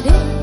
paré.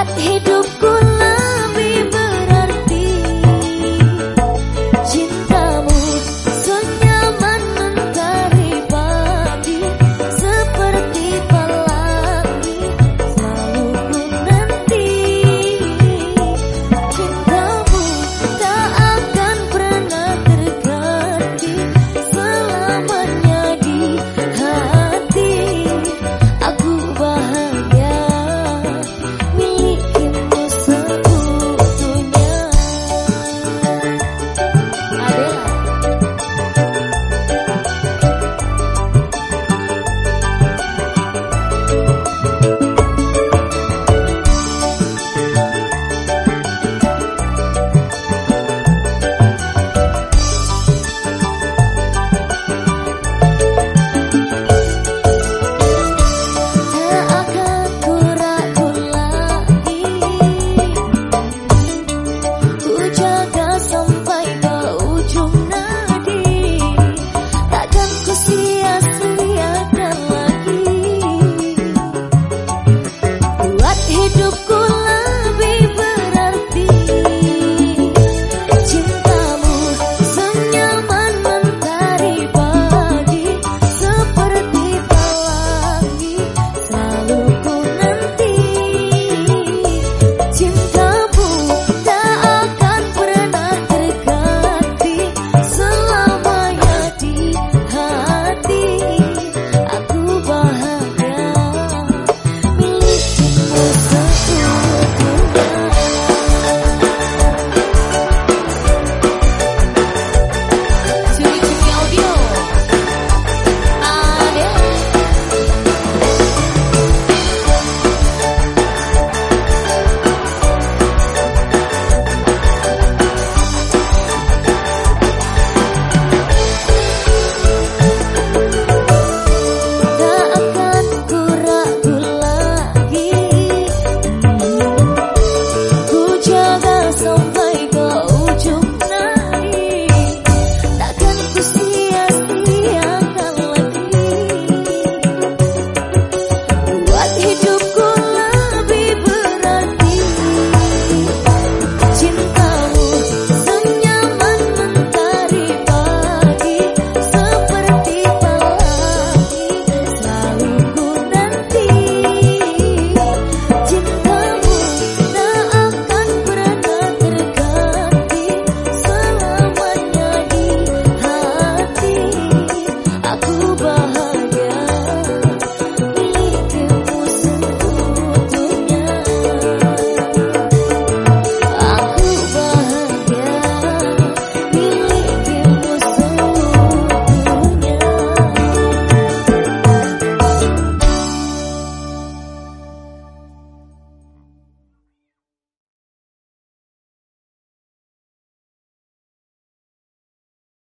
Buat hidupku